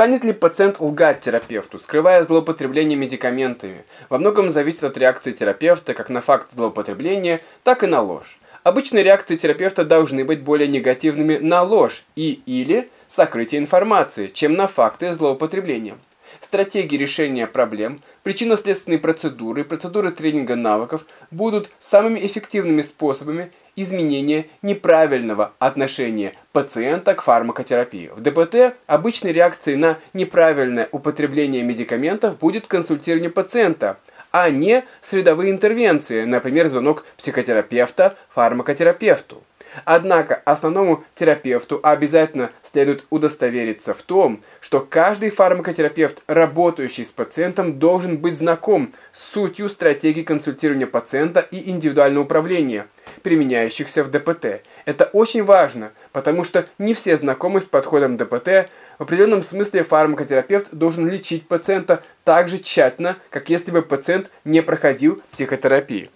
Станет ли пациент лгать терапевту, скрывая злоупотребление медикаментами, во многом зависит от реакции терапевта как на факт злоупотребления, так и на ложь. Обычно реакции терапевта должны быть более негативными на ложь и или сокрытие информации, чем на факты злоупотребления. Стратегии решения проблем, причинно-следственные процедуры, процедуры тренинга навыков будут самыми эффективными способами изменения неправильного отношения пациента к фармакотерапии. В ДПТ обычной реакцией на неправильное употребление медикаментов будет консультирование пациента, а не средовые интервенции, например, звонок психотерапевта фармакотерапевту. Однако основному терапевту обязательно следует удостовериться в том, что каждый фармакотерапевт, работающий с пациентом, должен быть знаком с сутью стратегии консультирования пациента и индивидуального управления, применяющихся в ДПТ. Это очень важно, потому что не все знакомы с подходом ДПТ. В определенном смысле фармакотерапевт должен лечить пациента так же тщательно, как если бы пациент не проходил психотерапию.